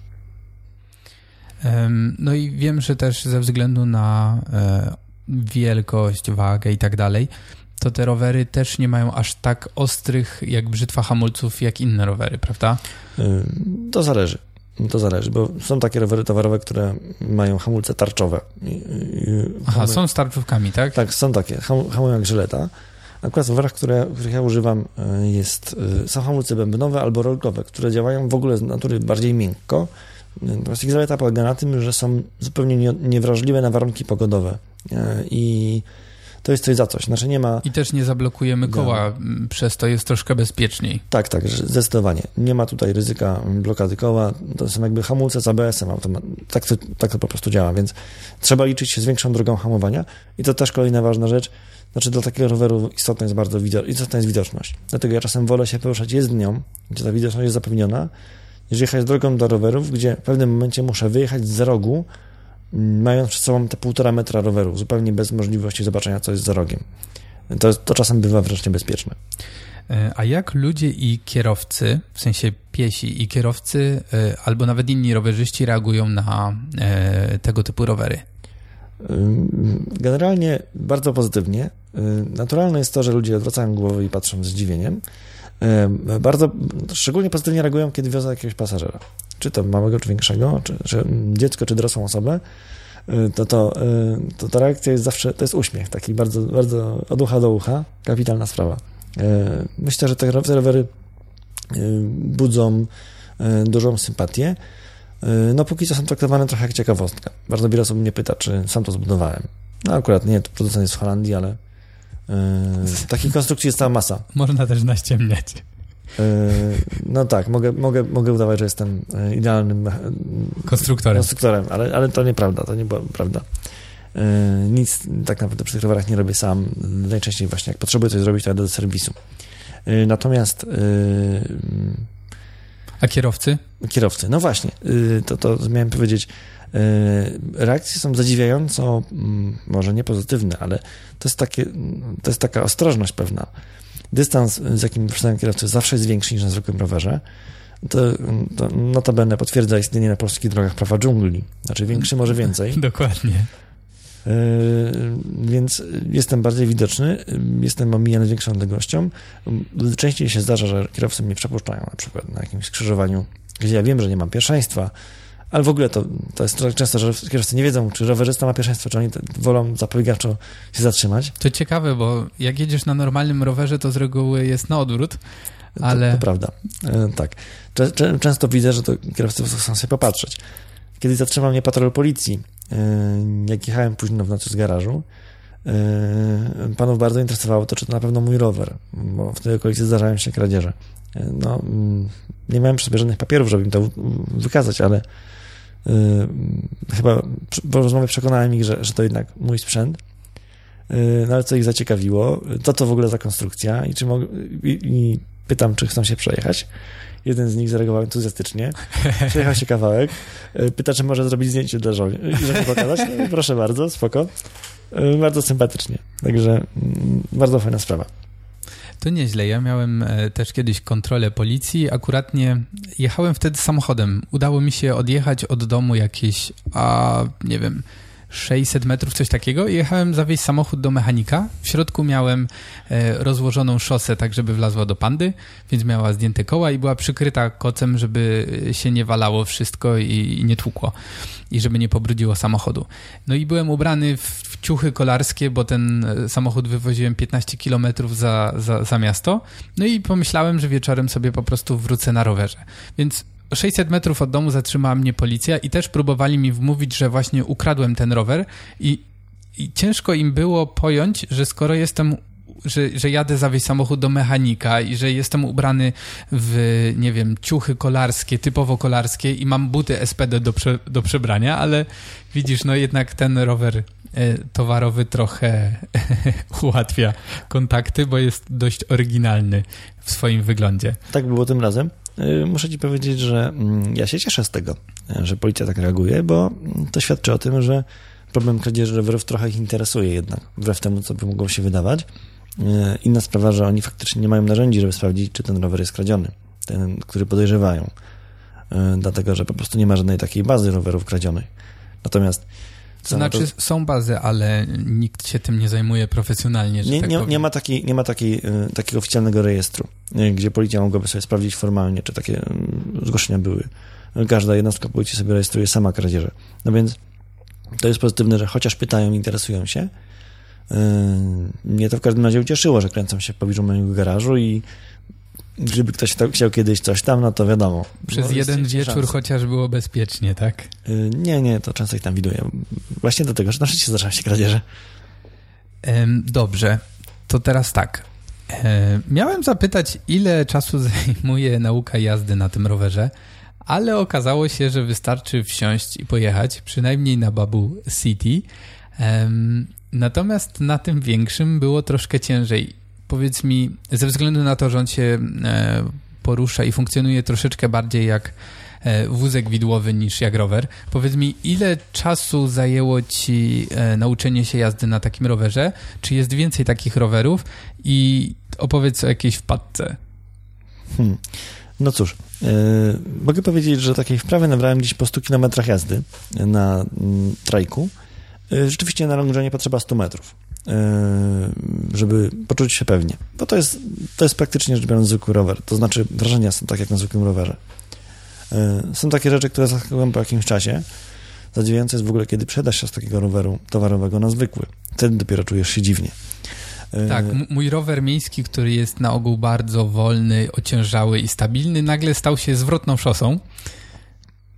No i wiem, że też ze względu na e, wielkość, wagę i tak dalej, to te rowery też nie mają aż tak ostrych jak brzytwa hamulców jak inne rowery, prawda? To zależy. To zależy, bo są takie rowery towarowe, które mają hamulce tarczowe. Aha, są z tarczówkami, tak? Tak, są takie. Hamują jak żyleta. Akurat w rowerach, które, których ja używam, e, jest, e, są hamulce bębnowe albo rolkowe, które działają w ogóle z natury bardziej miękko. Natomiast ich zaleta polega na tym, że są zupełnie niewrażliwe na warunki pogodowe. I to jest coś za coś. Znaczy nie ma... I też nie zablokujemy koła, no. przez to jest troszkę bezpieczniej. Tak, tak, zdecydowanie. Nie ma tutaj ryzyka blokady koła, to są jakby hamulce z ABS-em, tak to, tak to po prostu działa, więc trzeba liczyć się z większą drogą hamowania i to też kolejna ważna rzecz, znaczy dla takiego roweru istotna jest bardzo istotna jest widoczność. Dlatego ja czasem wolę się poruszać jezdnią, gdzie ta widoczność jest zapewniona, niż jechać drogą do rowerów, gdzie w pewnym momencie muszę wyjechać z rogu, mając przed sobą te półtora metra roweru, zupełnie bez możliwości zobaczenia, co jest za rogiem. To, to czasem bywa wręcz niebezpieczne. E, a jak ludzie i kierowcy, w sensie piesi i kierowcy, e, albo nawet inni rowerzyści reagują na e, tego typu rowery? Generalnie bardzo pozytywnie. Naturalne jest to, że ludzie odwracają głowę i patrzą z zdziwieniem. Bardzo, szczególnie pozytywnie reagują, kiedy wiozą jakiegoś pasażera czy to małego, czy większego, czy, czy dziecko, czy dorosłą osobę, y, to, to, y, to ta reakcja jest zawsze, to jest uśmiech, taki bardzo, bardzo od ucha do ucha, kapitalna sprawa. Y, myślę, że te rowery budzą dużą sympatię. No póki co są traktowane trochę jak ciekawostka. Bardzo wiele osób mnie pyta, czy sam to zbudowałem. No akurat nie, to producent jest w Holandii, ale takiej konstrukcji jest cała masa. Można też naściemniać. E, no tak, mogę, mogę, mogę udawać, że jestem e, idealnym e, konstruktorem, konstruktorem ale, ale to nieprawda, to nie była prawda. Nic tak naprawdę przy tych rowerach nie robię sam. Najczęściej właśnie jak potrzebuję coś zrobić, to jadę do serwisu. Natomiast a kierowcy? Kierowcy, no właśnie, to, to miałem powiedzieć. Reakcje są zadziwiająco, mm, może nie pozytywne, ale to jest, takie, to jest taka ostrożność pewna dystans, z jakim wyprzedzają kierowcy, zawsze jest większy niż na zwykłym rowerze. To, to notabene potwierdza istnienie na polskich drogach prawa dżungli. Znaczy większy, może więcej. Dokładnie. Yy, więc jestem bardziej widoczny, jestem omijany większą odległością. Częściej się zdarza, że kierowcy mnie przepuszczają, na przykład na jakimś skrzyżowaniu, gdzie ja wiem, że nie mam pierwszeństwa, ale w ogóle to, to jest często, że kierowcy nie wiedzą, czy rowerzysta ma pierwszeństwo, czy oni wolą zapobiegawczo się zatrzymać. To ciekawe, bo jak jedziesz na normalnym rowerze, to z reguły jest na odwrót, ale... To, to prawda, e, tak. Często widzę, że to kierowcy chcą sobie popatrzeć. Kiedyś zatrzymał mnie patrol policji, e, jak jechałem późno w nocy z garażu, e, panów bardzo interesowało to, czy to na pewno mój rower, bo w tej okolicy zdarzają się kradzieże. No, mm, nie miałem przy sobie żadnych papierów, żeby im to wykazać, ale chyba po rozmowie przekonałem ich, że, że to jednak mój sprzęt. Yy, no ale co ich zaciekawiło, to to w ogóle za konstrukcja i, czy i, i pytam, czy chcą się przejechać. Jeden z nich zareagował entuzjastycznie. Przejechał się kawałek. Yy, pyta, czy może zrobić zdjęcie dla żony. Żeby pokazać. No, proszę bardzo, spoko. Bardzo sympatycznie. Także mm, bardzo fajna sprawa. To nieźle. Ja miałem e, też kiedyś kontrolę policji. Akuratnie jechałem wtedy samochodem. Udało mi się odjechać od domu jakieś, a nie wiem, 600 metrów, coś takiego jechałem zawieźć samochód do mechanika. W środku miałem e, rozłożoną szosę, tak żeby wlazła do pandy, więc miała zdjęte koła i była przykryta kocem, żeby się nie walało wszystko i, i nie tłukło i żeby nie pobrudziło samochodu. No i byłem ubrany w ciuchy kolarskie, bo ten e, samochód wywoziłem 15 kilometrów za, za, za miasto. No i pomyślałem, że wieczorem sobie po prostu wrócę na rowerze. Więc 600 metrów od domu zatrzymała mnie policja i też próbowali mi wmówić, że właśnie ukradłem ten rower i, i ciężko im było pojąć, że skoro jestem że, że jadę zawieźć samochód do mechanika i że jestem ubrany w, nie wiem, ciuchy kolarskie, typowo kolarskie i mam buty SPD do, prze, do przebrania, ale widzisz, no jednak ten rower towarowy trochę ułatwia kontakty, bo jest dość oryginalny w swoim wyglądzie. Tak było tym razem. Y, muszę ci powiedzieć, że mm, ja się cieszę z tego, że policja tak reaguje, bo to świadczy o tym, że problem kradzieży rowerów trochę ich interesuje jednak, wbrew temu, co by mogło się wydawać. Inna sprawa, że oni faktycznie nie mają narzędzi, żeby sprawdzić, czy ten rower jest kradziony, ten, który podejrzewają, dlatego, że po prostu nie ma żadnej takiej bazy rowerów kradzionych. Natomiast to znaczy to... są bazy, ale nikt się tym nie zajmuje profesjonalnie. nie, tak nie, nie, ma, taki, nie ma taki, takiego oficjalnego rejestru, gdzie policja mogłaby sobie sprawdzić formalnie, czy takie zgłoszenia były każda jednostka policji sobie rejestruje sama kradzieże. No więc to jest pozytywne, że chociaż pytają, interesują się. Mnie to w każdym razie ucieszyło, że kręcą się w pobliżu mojego garażu i gdyby ktoś chciał kiedyś coś tam, no to wiadomo. Przez jeden wieczór szans. chociaż było bezpiecznie, tak? Yy, nie, nie, to często ich tam widuję. Właśnie dlatego, że na życie zdarzają się kradzieże. Dobrze, to teraz tak. Miałem zapytać, ile czasu zajmuje nauka jazdy na tym rowerze, ale okazało się, że wystarczy wsiąść i pojechać, przynajmniej na Babu City. Natomiast na tym większym było troszkę ciężej. Powiedz mi, ze względu na to, że on się e, porusza i funkcjonuje troszeczkę bardziej jak e, wózek widłowy niż jak rower. Powiedz mi, ile czasu zajęło ci e, nauczenie się jazdy na takim rowerze? Czy jest więcej takich rowerów? I opowiedz o jakiejś wpadce. Hmm. No cóż, yy, mogę powiedzieć, że takiej wprawy nabrałem gdzieś po 100 km jazdy na y, trajku. Yy, rzeczywiście na longżenie potrzeba 100 metrów, żeby poczuć się pewnie. Bo to jest, to jest praktycznie rzecz biorąc zwykły rower. To znaczy wrażenia są tak jak na zwykłym rowerze. Są takie rzeczy, które zaskakują po jakimś czasie. Zadziwiające jest w ogóle, kiedy przedasz się z takiego roweru towarowego na zwykły. Wtedy dopiero czujesz się dziwnie. Tak, mój rower miejski, który jest na ogół bardzo wolny, ociężały i stabilny, nagle stał się zwrotną szosą.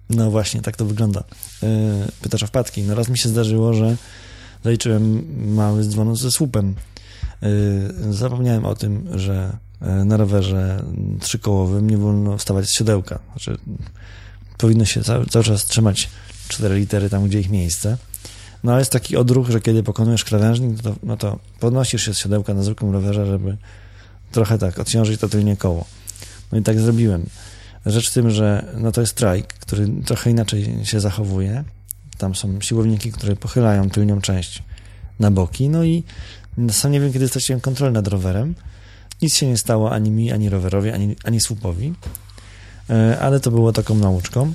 No właśnie, tak to wygląda. E, pytasz o wpadki. No raz mi się zdarzyło, że zaliczyłem mały dzwon ze słupem. E, zapomniałem o tym, że e, na rowerze trzykołowym nie wolno wstawać z siodełka. Znaczy, powinno się cały, cały czas trzymać cztery litery tam, gdzie ich miejsce. No ale jest taki odruch, że kiedy pokonujesz krawężnik, to, no to podnosisz się z siodełka na zwykłym rowerze, żeby trochę tak odciążyć to tylnie koło. No i tak zrobiłem. Rzecz w tym, że no to jest trajk, który trochę inaczej się zachowuje. Tam są siłowniki, które pochylają tylnią część na boki, no i sam nie wiem, kiedy straciłem kontrolę nad rowerem. Nic się nie stało ani mi, ani rowerowi, ani, ani słupowi, e, ale to było taką nauczką.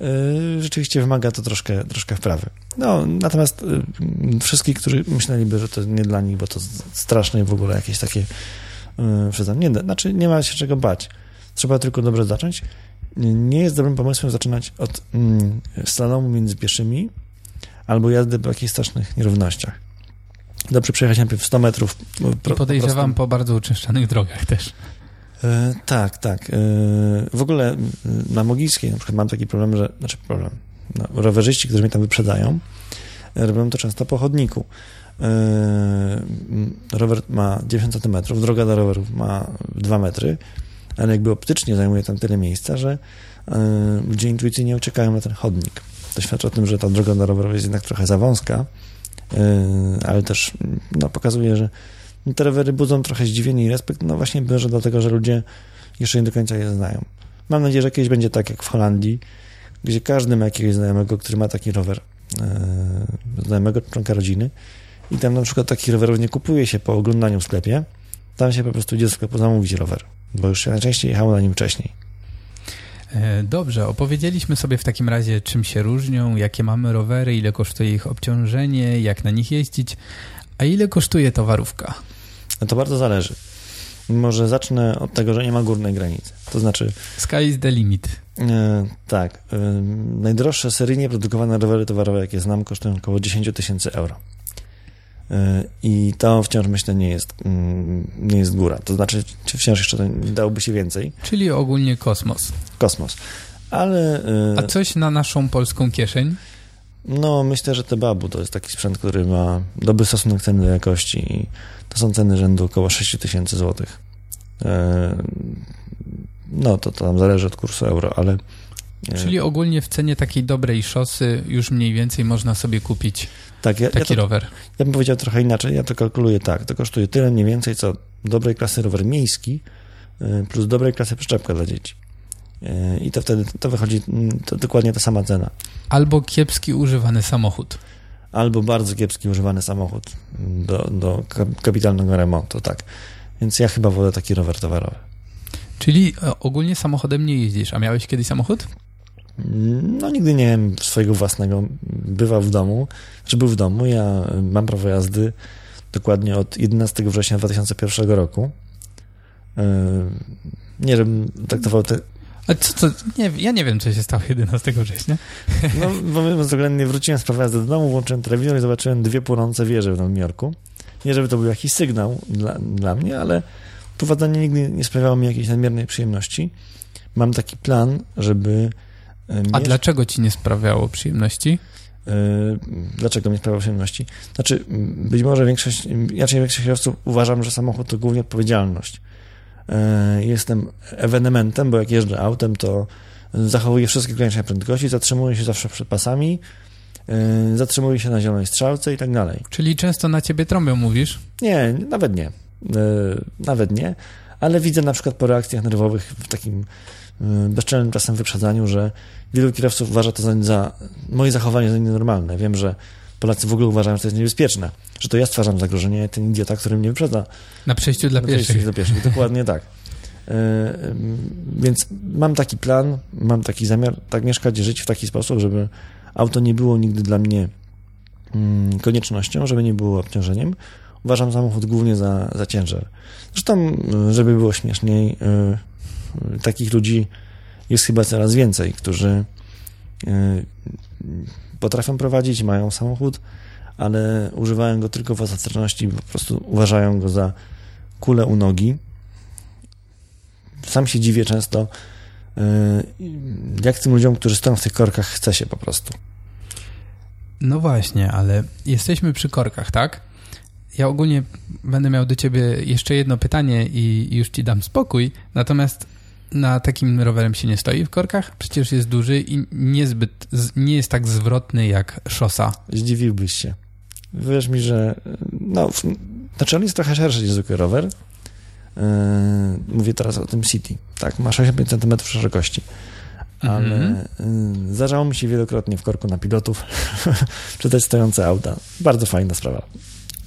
E, rzeczywiście wymaga to troszkę, troszkę wprawy. No, natomiast y, wszystkich, którzy myśleliby, że to nie dla nich, bo to straszne i w ogóle jakieś takie y, nie, znaczy nie ma się czego bać. Trzeba tylko dobrze zacząć. Nie jest dobrym pomysłem zaczynać od mm, slalomu między pieszymi albo jazdy po jakichś strasznych nierównościach. Dobrze przejechać najpierw 100 metrów. Pro, I podejrzewam po, bardzo uczęszczanych drogach też. E, tak, tak. E, w ogóle na Mogilskiej na przykład mam taki problem, że, znaczy problem, no, rowerzyści, którzy mnie tam wyprzedają, robią to często po chodniku. Rower ma 90 cm, droga do rowerów ma 2 metry, ale jakby optycznie zajmuje tam tyle miejsca, że yy, ludzie intuicyjnie uciekają na ten chodnik. To świadczy o tym, że ta droga do rowerów jest jednak trochę za wąska, yy, ale też no, pokazuje, że te rowery budzą trochę zdziwienie i respekt, no właśnie bierze do tego, że ludzie jeszcze nie do końca je znają. Mam nadzieję, że kiedyś będzie tak jak w Holandii, gdzie każdy ma jakiegoś znajomego, który ma taki rower, e, znajomego członka rodziny i tam na przykład takich rowerów nie kupuje się po oglądaniu w sklepie, tam się po prostu idzie do sklepu zamówić rower, bo już się najczęściej jechało na nim wcześniej. E, dobrze, opowiedzieliśmy sobie w takim razie, czym się różnią, jakie mamy rowery, ile kosztuje ich obciążenie, jak na nich jeździć, a ile kosztuje towarówka? No to bardzo zależy. Może zacznę od tego, że nie ma górnej granicy. To znaczy. Sky is the limit. E, tak. E, najdroższe seryjnie produkowane rowery towarowe, jakie znam, kosztują około 10 tysięcy euro. E, I to wciąż myślę nie jest, mm, nie jest góra. To znaczy, wciąż jeszcze to dałoby się więcej. Czyli ogólnie kosmos. Kosmos. Ale. E, A coś na naszą polską kieszeń? No, myślę, że te babu to jest taki sprzęt, który ma dobry stosunek ceny do jakości i to są ceny rzędu około 6 tysięcy złotych. E, no, to, to tam zależy od kursu euro, ale... Czyli ogólnie w cenie takiej dobrej szosy już mniej więcej można sobie kupić tak, ja, taki ja to, rower. Ja bym powiedział trochę inaczej, ja to kalkuluję tak, to kosztuje tyle mniej więcej, co dobrej klasy rower miejski e, plus dobrej klasy przyczepka dla dzieci. I to wtedy to wychodzi mm, to dokładnie ta sama cena. Albo kiepski używany samochód albo bardzo kiepski używany samochód do, do kapitalnego remontu, tak. Więc ja chyba wolę taki rower towarowy. Czyli e, ogólnie samochodem nie jeździsz, a miałeś kiedyś samochód? No nigdy nie miałem swojego własnego. Bywał w domu, czy był w domu. Ja mam prawo jazdy dokładnie od 11 września 2001 roku. E, nie wiem, traktował te... A co to? Nie, ja nie wiem, co się stało 11 września. No, bo względnie wróciłem z prawa do domu, włączyłem telewizor i zobaczyłem dwie płonące wieże w Nowym Jorku. Nie, żeby to był jakiś sygnał dla, dla mnie, ale prowadzenie nigdy nie sprawiało mi jakiejś nadmiernej przyjemności. Mam taki plan, żeby... E, A dlaczego ci nie sprawiało przyjemności? Yy, dlaczego mi sprawiało przyjemności? Znaczy, być może większość, raczej większość kierowców uważam, że samochód to głównie odpowiedzialność. Yy, jestem ewenementem, bo jak jeżdżę autem, to zachowuję wszystkie ograniczenia prędkości, zatrzymuję się zawsze przed pasami, yy, zatrzymuję się na zielonej strzałce i tak dalej. Czyli często na ciebie trąbią, mówisz? Nie, nawet nie. Nawet nie, ale widzę na przykład po reakcjach nerwowych w takim bezczelnym czasem wyprzedzaniu, że wielu kierowców uważa to za, za moje zachowanie za nienormalne. Wiem, że Polacy w ogóle uważają, że to jest niebezpieczne, że to ja stwarzam zagrożenie, ten idiota, który mnie wyprzedza. Na przejściu dla pieszych. Dla pieszych, dokładnie tak. Yy, więc mam taki plan, mam taki zamiar, tak mieszkać, żyć w taki sposób, żeby auto nie było nigdy dla mnie yy, koniecznością, żeby nie było obciążeniem. Uważam samochód głównie za, za ciężar. Zresztą, żeby było śmieszniej, yy, takich ludzi jest chyba coraz więcej, którzy e, potrafią prowadzić, mają samochód, ale używają go tylko w ostateczności, po prostu uważają go za kulę u nogi. Sam się dziwię często, e, jak tym ludziom, którzy stoją w tych korkach, chce się po prostu. No właśnie, ale jesteśmy przy korkach, tak? Ja ogólnie będę miał do ciebie jeszcze jedno pytanie i już ci dam spokój. Natomiast na takim rowerem się nie stoi w korkach? Przecież jest duży i niezbyt, nie jest tak zwrotny jak szosa. Zdziwiłbyś się. Wierz mi, że no, znaczy on jest trochę szerszy niż zwykły rower. Yy, mówię teraz o tym City. Tak, ma 65 cm szerokości. Ale mm-hmm. yy, zdarzało mi się wielokrotnie w korku na pilotów czytać stojące auta. Bardzo fajna sprawa.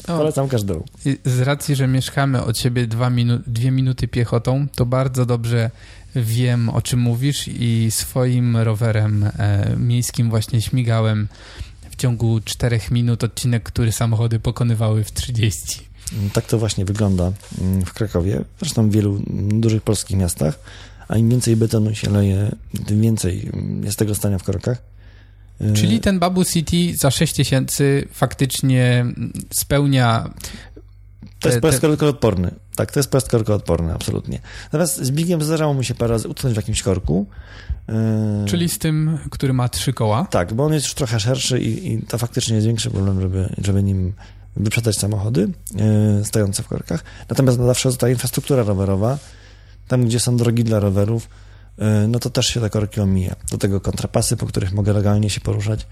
O, Polecam każdemu. Z racji, że mieszkamy od siebie dwa minu dwie minuty piechotą, to bardzo dobrze wiem, o czym mówisz i swoim rowerem e, miejskim właśnie śmigałem w ciągu czterech minut odcinek, który samochody pokonywały w 30. Tak to właśnie wygląda mm, w Krakowie, zresztą w wielu dużych polskich miastach, a im więcej betonu się leje, tym więcej jest tego stania w korkach. Czyli ten Babu City za 6 tysięcy faktycznie spełnia. To jest pojazd korkoodporny. Tak, to jest pojazd korkoodporny, absolutnie. Natomiast z Bigiem zdarzało mi się parę razy utknąć w jakimś korku. E, Czyli z tym, który ma trzy koła? Tak, bo on jest już trochę szerszy i, i to faktycznie jest większy problem, żeby, żeby nim wyprzedać samochody yy, stojące w korkach. Natomiast zawsze zostaje infrastruktura rowerowa, tam gdzie są drogi dla rowerów, E, no to też się te korki omija. Do tego kontrapasy, po których mogę legalnie się poruszać.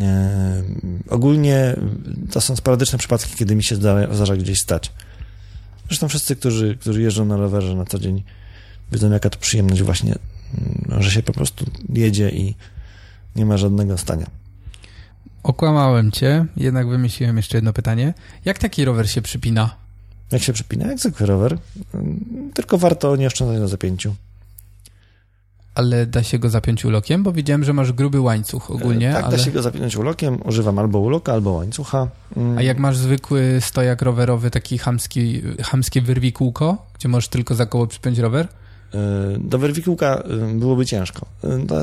E, ogólnie to są sporadyczne przypadki, kiedy mi się zdarza, gdzieś stać. Zresztą wszyscy, którzy, którzy jeżdżą na rowerze na co dzień, wiedzą jaka to przyjemność właśnie, mm, że się po prostu jedzie i nie ma żadnego stania. Okłamałem cię, jednak wymyśliłem jeszcze jedno pytanie. Jak taki rower się przypina? Jak się przypina? Jak zwykły rower. Tylko warto nie oszczędzać na zapięciu ale da się go zapiąć ulokiem? Bo widziałem, że masz gruby łańcuch ogólnie. E, tak, ale... da się go zapiąć ulokiem. Używam albo uloka, albo łańcucha. Mm. A jak masz zwykły stojak rowerowy, taki chamski, chamskie wyrwikółko, gdzie możesz tylko za koło przypiąć rower? E, do wyrwikółka e, byłoby ciężko.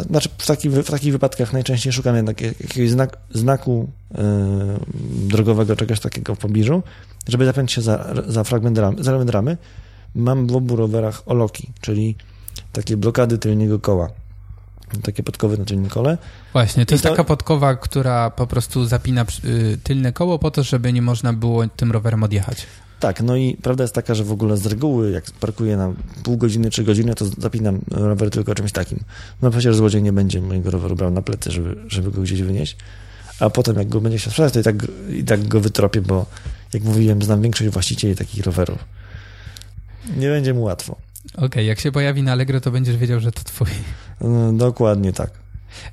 Znaczy w, taki, w takich wypadkach najczęściej szukam jednak jakiegoś znak, znaku drogowego, czegoś takiego w pobliżu, żeby zapiąć się za, za fragment ramy, za element ramy. Mam w obu rowerach oloki, czyli takie blokady tylnego koła. Takie podkowy na tylnym kole. Właśnie, to I jest to... taka podkowa, która po prostu zapina y, tylne koło po to, żeby nie można było tym rowerem odjechać. Tak, no i prawda jest taka, że w ogóle z reguły, jak parkuję na pół godziny, trzy godziny, to zapinam rower tylko czymś takim. No przecież złodziej nie będzie mojego roweru brał na plecy, żeby, żeby go gdzieś wynieść. A potem, jak go będzie się sprzedać, to i tak, i tak go wytropię, bo jak mówiłem, znam większość właścicieli takich rowerów. Nie będzie mu łatwo. Okej, okay, jak się pojawi na Allegro, to będziesz wiedział, że to twój. No, dokładnie tak.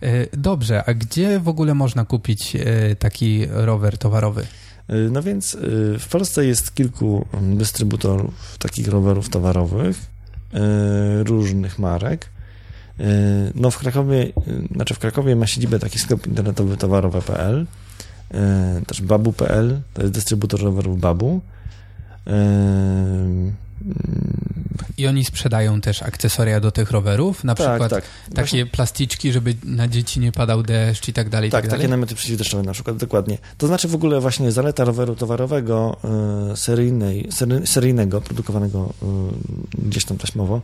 E, dobrze, a gdzie w ogóle można kupić e, taki rower towarowy? E, no więc w Polsce jest kilku dystrybutorów takich rowerów towarowych, różnych marek. No w Krakowie, znaczy w Krakowie ma siedzibę taki sklep internetowy towarowe.pl, też babu.pl, to jest dystrybutor rowerów Babu. I oni sprzedają też akcesoria do tych rowerów, na Tak, przykład tak. takie Właśnie- plasticzki, żeby na dzieci nie padał deszcz i tak dalej, Tak, tak, takie dalej. namioty przeciwdeszczowe na przykład, dokładnie. To znaczy w ogóle właśnie zaleta roweru towarowego y, seryjnej, sery, seryjnego, produkowanego y, gdzieś tam taśmowo,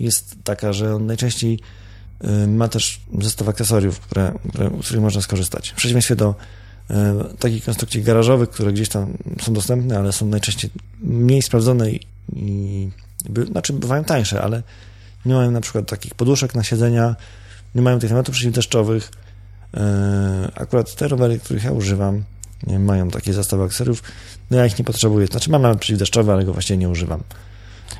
jest taka, że on najczęściej y, ma też zestaw akcesoriów, które, które, z których można skorzystać. W przeciwieństwie do takich konstrukcji garażowych, które gdzieś tam są dostępne, ale są najczęściej mniej sprawdzone i, i by, znaczy bywają tańsze, ale nie mają na przykład takich poduszek na siedzenia, nie mają tych namiotów przeciwdeszczowych, E, Akurat te rowery, których ja używam, nie mają takie zestawy akcesoriów. No ja ich nie potrzebuję. Znaczy mam nawet przeciwdeszczowe, ale go właściwie nie używam.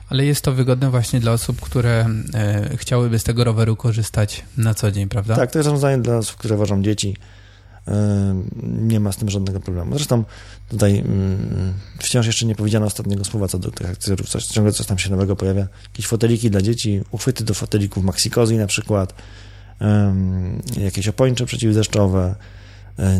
Ale jest to wygodne właśnie dla osób, które e, chciałyby z tego roweru korzystać na co dzień, prawda? Tak, to jest rozwiązanie dla osób, które wożą dzieci. Nie ma z tym żadnego problemu. Zresztą tutaj mm, wciąż jeszcze nie powiedziano ostatniego słowa co do tych akcesoriów. Coś, ciągle coś tam się nowego pojawia. Jakieś foteliki dla dzieci, uchwyty do fotelików Maxikozy na przykład, jakieś opończe przeciwdeszczowe,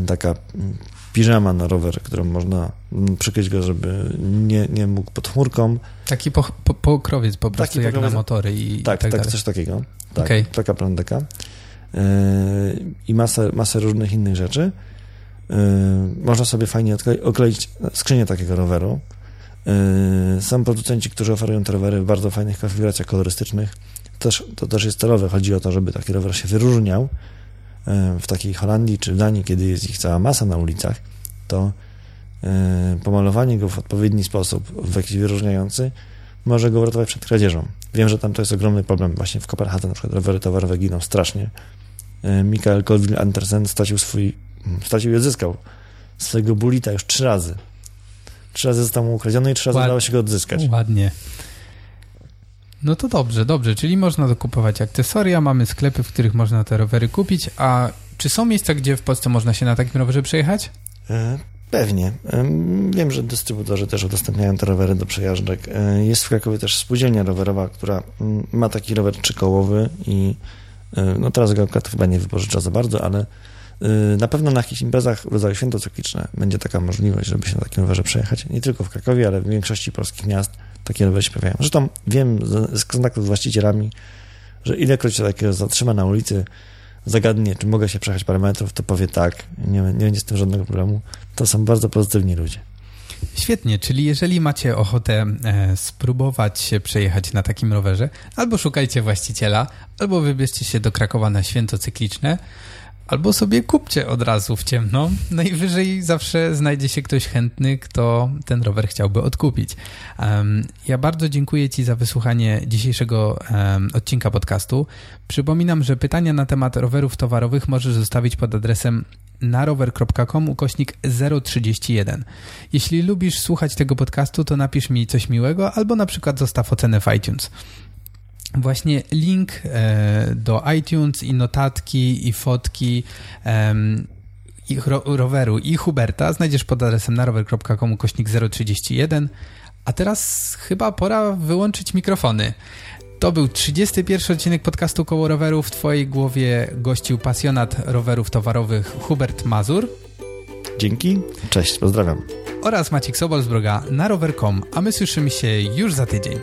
taka mm, piżama na rower, którą można mm, przykryć go, żeby nie, nie mógł pod chmurką. Taki po, po, pokrowiec po prostu Taki jak pokrowiec. na motory i, Tak, tak, tak, coś takiego. Tak, Okej. taka plandeka. Yy, I masę, masę różnych innych rzeczy. Yy, można sobie fajnie okleić skrzynię takiego roweru. Yy, Są producenci, którzy oferują te rowery w bardzo fajnych konfiguracjach kolorystycznych. Też, to też jest celowe. Chodzi o to, żeby taki rower się wyróżniał. W takiej Holandii czy Danii, kiedy jest ich cała masa na ulicach, to pomalowanie go w odpowiedni sposób, w jakiś wyróżniający, może go uratować przed kradzieżą. Wiem, że tam to jest ogromny problem. Właśnie w Kopenhadze na przykład rowery towarowe giną strasznie. E, Mikael Colville Andersen stracił swój, stracił i odzyskał swojego bulita już trzy razy. Trzy razy został mu ukradziony i trzy razy Ład- udało się go odzyskać. Ładnie. No to dobrze, dobrze, czyli można dokupować akcesoria, mamy sklepy, w których można te rowery kupić, a czy są miejsca, gdzie w Polsce można się na takim rowerze przejechać? Pewnie. Em, Wiem, że dystrybutorzy też udostępniają te rowery do przejażdżek. E, Jest w Krakowie też spółdzielnia rowerowa, która ma taki rower trzykołowy i e, no teraz go akurat chyba nie wypożycza za bardzo, ale e, na pewno na jakichś imprezach rodzaju święto cykliczne będzie taka możliwość, żeby się na takim rowerze przejechać. Nie tylko w Krakowie, ale w większości polskich miast takie rowery się pojawiają. Zresztą wiem z, kontaktów z właścicielami, że ilekroć się takiego zatrzyma na ulicy, zagadnie, czy mogę się przejechać parę metrów, to powie tak, nie, nie będzie z tym żadnego problemu. To są bardzo pozytywni ludzie. Świetnie, czyli jeżeli macie ochotę e, spróbować się przejechać na takim rowerze, albo szukajcie właściciela, albo wybierzcie się do Krakowa na święto cykliczne, albo sobie kupcie od razu w ciemno. Najwyżej zawsze znajdzie się ktoś chętny, kto ten rower chciałby odkupić. Ja bardzo dziękuję Ci za wysłuchanie dzisiejszego odcinka podcastu. Przypominam, że pytania na temat rowerów towarowych możesz zostawić pod adresem narower.com ukośnik 031. Jeśli lubisz słuchać tego podcastu, to napisz mi coś miłego albo na przykład zostaw ocenę w iTunes. Właśnie link e, do iTunes i notatki i fotki ich ro, roweru i Huberta znajdziesz pod adresem narower.com ukośnik 031. A teraz chyba pora wyłączyć mikrofony. To był 31 odcinek podcastu Koło Roweru. W Twojej głowie gościł pasjonat rowerów towarowych Hubert Mazur Dzięki, cześć, pozdrawiam. oraz Maciek Sobol z bloga na rower.com, a my słyszymy się już za tydzień.